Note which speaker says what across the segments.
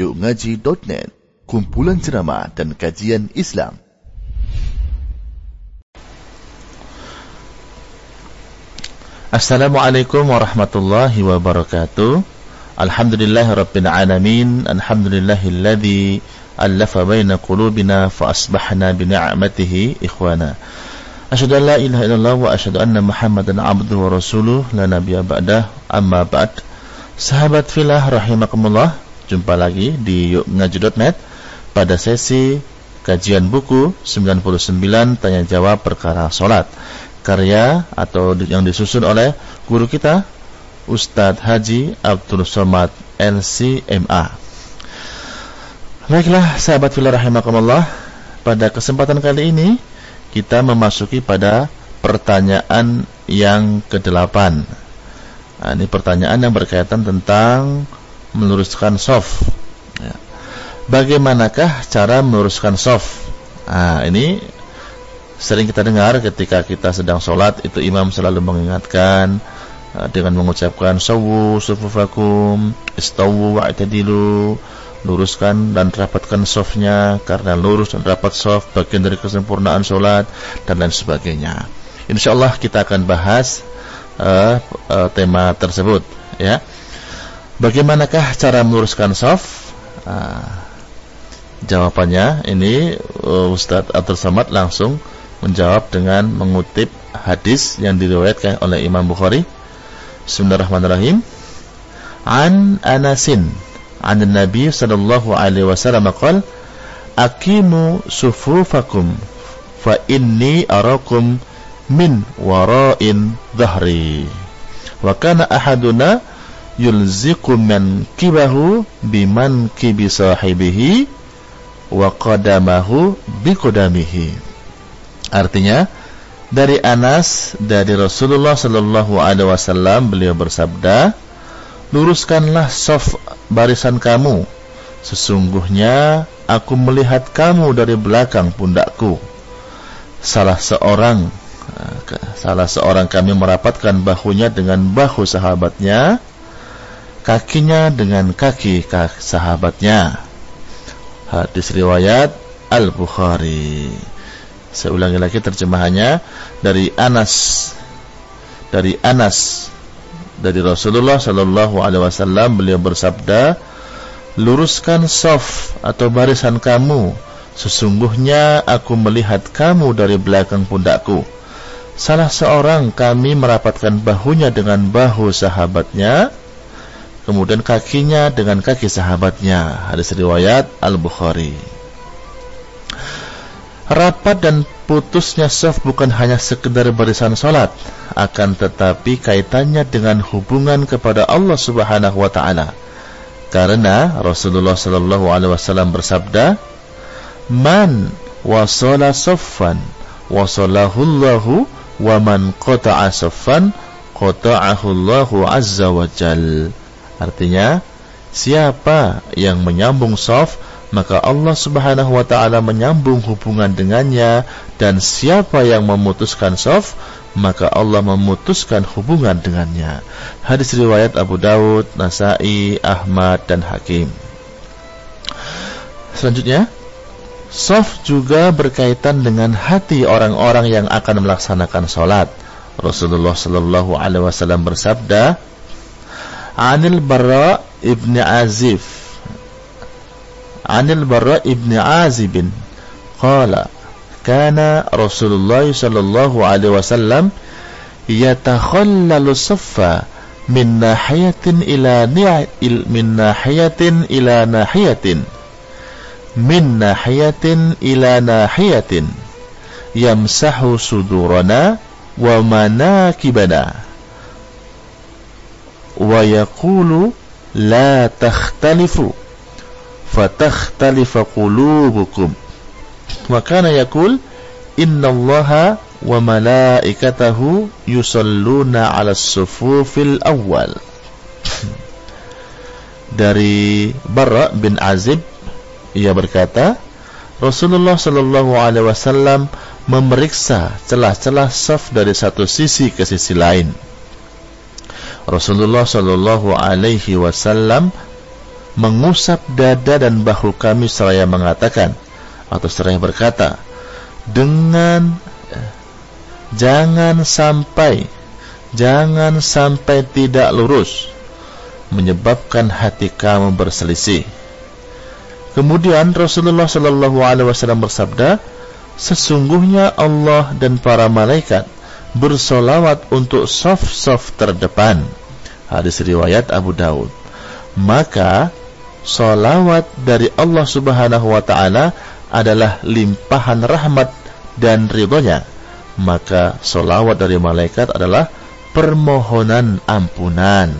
Speaker 1: yukngaji.net, kumpulan ceramah dan kajian Islam. Assalamualaikum warahmatullahi wabarakatuh. Alhamdulillahirabbil alamin. Alhamdulillahilladzi allafa baina qulubina fa asbahna bi ni'matihi ikhwana. Asyhadu an la ilaha illallah wa asyhadu anna Muhammadan abduhu wa rasuluh la nabiyya ba'dah. Amma ba'd. Sahabat filah rahimakumullah, jumpa lagi di yukngaji.net pada sesi kajian buku 99 tanya jawab perkara salat karya atau yang disusun oleh guru kita Ustadz Haji Abdul Somad LCMA. Baiklah sahabat filah rahimakumullah, pada kesempatan kali ini kita memasuki pada pertanyaan yang kedelapan. Nah, ini pertanyaan yang berkaitan tentang meluruskan soft. Ya. Bagaimanakah cara meluruskan soft? Nah, ini sering kita dengar ketika kita sedang sholat itu imam selalu mengingatkan uh, dengan mengucapkan sawu sufufakum istawu wa'tadilu luruskan dan rapatkan softnya karena lurus dan rapat soft bagian dari kesempurnaan sholat dan lain sebagainya. Insyaallah kita akan bahas uh, uh, tema tersebut ya. Bagaimanakah cara meluruskan soft? Uh, jawabannya ini uh, Ustadz Abdul Samad langsung menjawab dengan mengutip hadis yang diriwayatkan oleh Imam Bukhari. Bismillahirrahmanirrahim. An Anasin an Nabi sallallahu alaihi wasallam qala Aqimu sufufakum fa inni arakum min wara'in dhahri. Wa kana ahaduna yulziqu man kibahu biman kibi sahibihi wa qadamahu biqadamihi. Artinya dari Anas dari Rasulullah sallallahu alaihi wasallam beliau bersabda luruskanlah saf barisan kamu. Sesungguhnya aku melihat kamu dari belakang pundakku. Salah seorang salah seorang kami merapatkan bahunya dengan bahu sahabatnya kakinya dengan kaki sahabatnya. Hadis riwayat Al-Bukhari. Saya ulangi lagi terjemahannya dari Anas dari Anas dari Rasulullah sallallahu alaihi wasallam beliau bersabda luruskan saf atau barisan kamu sesungguhnya aku melihat kamu dari belakang pundakku salah seorang kami merapatkan bahunya dengan bahu sahabatnya kemudian kakinya dengan kaki sahabatnya. Hadis riwayat Al-Bukhari. Rapat dan putusnya saf bukan hanya sekedar barisan salat, akan tetapi kaitannya dengan hubungan kepada Allah Subhanahu wa taala. Karena Rasulullah sallallahu alaihi wasallam bersabda, "Man wasala saffan, wasalahu Allahu wa man qata'a saffan, qata'ahu Allahu azza wa jalla." Artinya, siapa yang menyambung soft, maka Allah Subhanahu wa taala menyambung hubungan dengannya dan siapa yang memutuskan soft, maka Allah memutuskan hubungan dengannya. Hadis riwayat Abu Daud, Nasai, Ahmad dan Hakim. Selanjutnya, soft juga berkaitan dengan hati orang-orang yang akan melaksanakan sholat. Rasulullah Shallallahu Alaihi Wasallam bersabda, Anil Barra ibn Azif Anil Barra ibn Azibin Qala Kana Rasulullah sallallahu alaihi wasallam Yatakhallalu saffa Min nahiyatin ila ni'il Min nahiyatin ila nahiyatin Min nahiyatin ila nahiyatin Yamsahu sudurana Wa manakibana wa yaqulu la takhtalifu fatakhtalifa qulubukum wa kana yaqul innallaha wa malaikatahu yusalluna 'alas sufufil awwal dari Barra bin Azib ia berkata Rasulullah sallallahu alaihi wasallam memeriksa celah-celah saf dari satu sisi ke sisi lain Rasulullah Shallallahu Alaihi Wasallam mengusap dada dan bahu kami seraya mengatakan atau seraya berkata dengan jangan sampai jangan sampai tidak lurus menyebabkan hati kamu berselisih. Kemudian Rasulullah Shallallahu Alaihi Wasallam bersabda, sesungguhnya Allah dan para malaikat bersolawat untuk soft-soft terdepan. Hadis riwayat Abu Daud. Maka solawat dari Allah Subhanahu Wa Taala adalah limpahan rahmat dan ridhonya. Maka solawat dari malaikat adalah permohonan ampunan.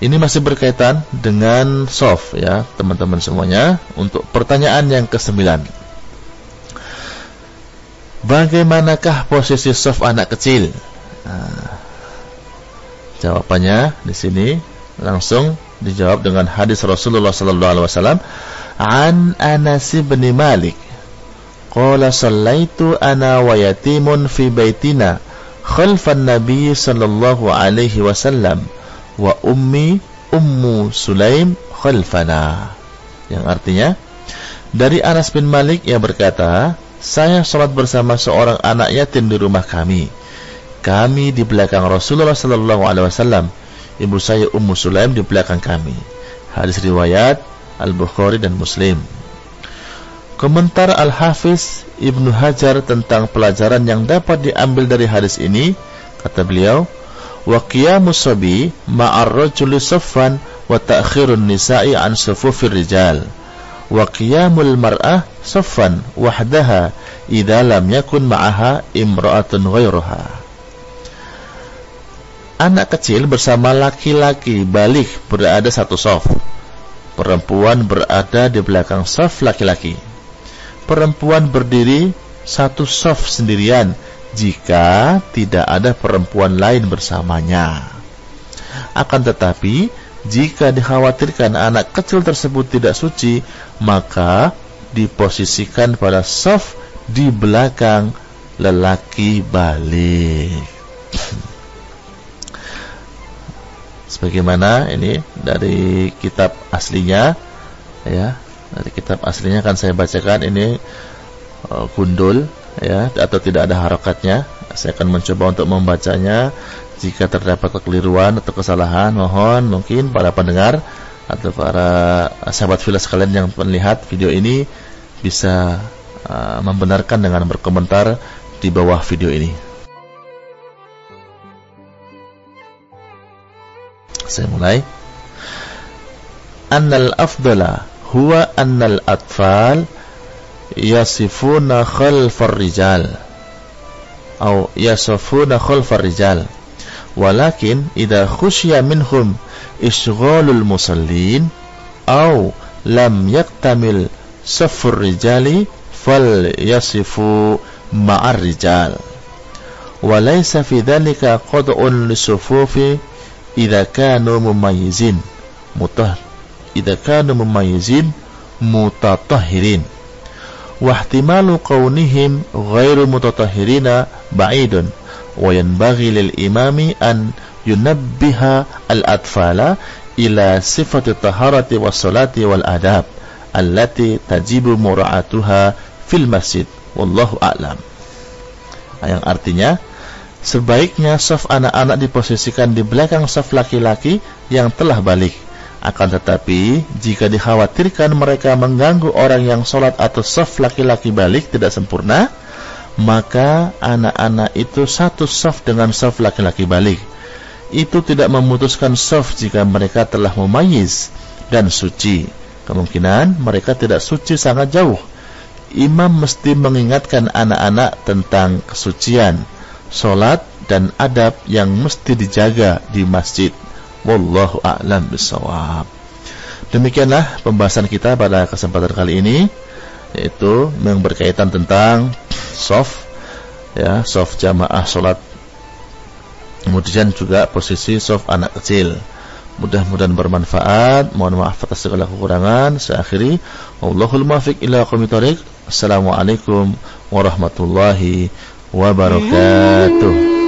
Speaker 1: Ini masih berkaitan dengan soft ya teman-teman semuanya untuk pertanyaan yang kesembilan. Bagaimanakah posisi soft anak kecil? Nah, jawabannya di sini langsung dijawab dengan hadis Rasulullah sallallahu alaihi wasallam an Anas bin Malik qala sallaitu ana wa yatimun fi baitina khalfan nabi sallallahu alaihi wasallam wa ummi ummu sulaim khalfana yang artinya dari Anas bin Malik yang berkata saya sholat bersama seorang anak yatim di rumah kami. Kami di belakang Rasulullah sallallahu alaihi wasallam. Ibu saya Ummu Sulaim di belakang kami. Hadis riwayat Al-Bukhari dan Muslim. Komentar Al-Hafiz Ibnu Hajar tentang pelajaran yang dapat diambil dari hadis ini, kata beliau, wa qiyamus sabi saffan wa ta'khirun nisa'i an sufufir rijal. Wa qiyamul mar'ah saffan wahdaha idza lam yakun ma'aha imra'atun ghairuha Anak kecil bersama laki-laki balik berada satu saf. Perempuan berada di belakang saf laki-laki perempuan berdiri satu soft sendirian jika tidak ada perempuan lain bersamanya. Akan tetapi, jika dikhawatirkan anak kecil tersebut tidak suci, maka diposisikan pada soft di belakang lelaki balik. Sebagaimana ini dari kitab aslinya ya dari kitab aslinya kan saya bacakan ini uh, gundul ya atau tidak ada harokatnya. Saya akan mencoba untuk membacanya. Jika terdapat kekeliruan atau kesalahan, mohon mungkin para pendengar atau para sahabat filas sekalian yang melihat video ini bisa uh, membenarkan dengan berkomentar di bawah video ini. Saya mulai. Annal afdala huwa annal atfal yasifuna khalfar rijal atau yasifuna khalfar rijal ولكن إذا خشي منهم إشغال المصلين أو لم يكتمل صف الرجال فليصفوا مع الرجال. وليس في ذلك قطع للصفوف إذا كانوا مميزين مطهر. إذا كانوا مميزين متطهرين. واحتمال كونهم غير متطهرين بعيد. Yunabbiha al atfala ila sifati taharati was salati wal adab allati tajibu mura'atuha fil masjid. Wallahu a'lam. Yang artinya sebaiknya saf anak-anak diposisikan di belakang saf laki-laki yang telah balik. Akan tetapi, jika dikhawatirkan mereka mengganggu orang yang sholat atau saf laki-laki balik tidak sempurna, maka anak-anak itu satu saf dengan saf laki-laki balik. Itu tidak memutuskan saf jika mereka telah memayis dan suci. Kemungkinan mereka tidak suci sangat jauh. Imam mesti mengingatkan anak-anak tentang kesucian, sholat, dan adab yang mesti dijaga di masjid. Wallahu a'lam bisawab. Demikianlah pembahasan kita pada kesempatan kali ini yaitu yang berkaitan tentang soft ya, soft jamaah salat. Kemudian juga posisi soft anak kecil. Mudah-mudahan bermanfaat. Mohon maaf atas segala kekurangan. Saya akhiri. Wallahul muwaffiq ila aqwamit Assalamualaikum warahmatullahi wabarakatuh.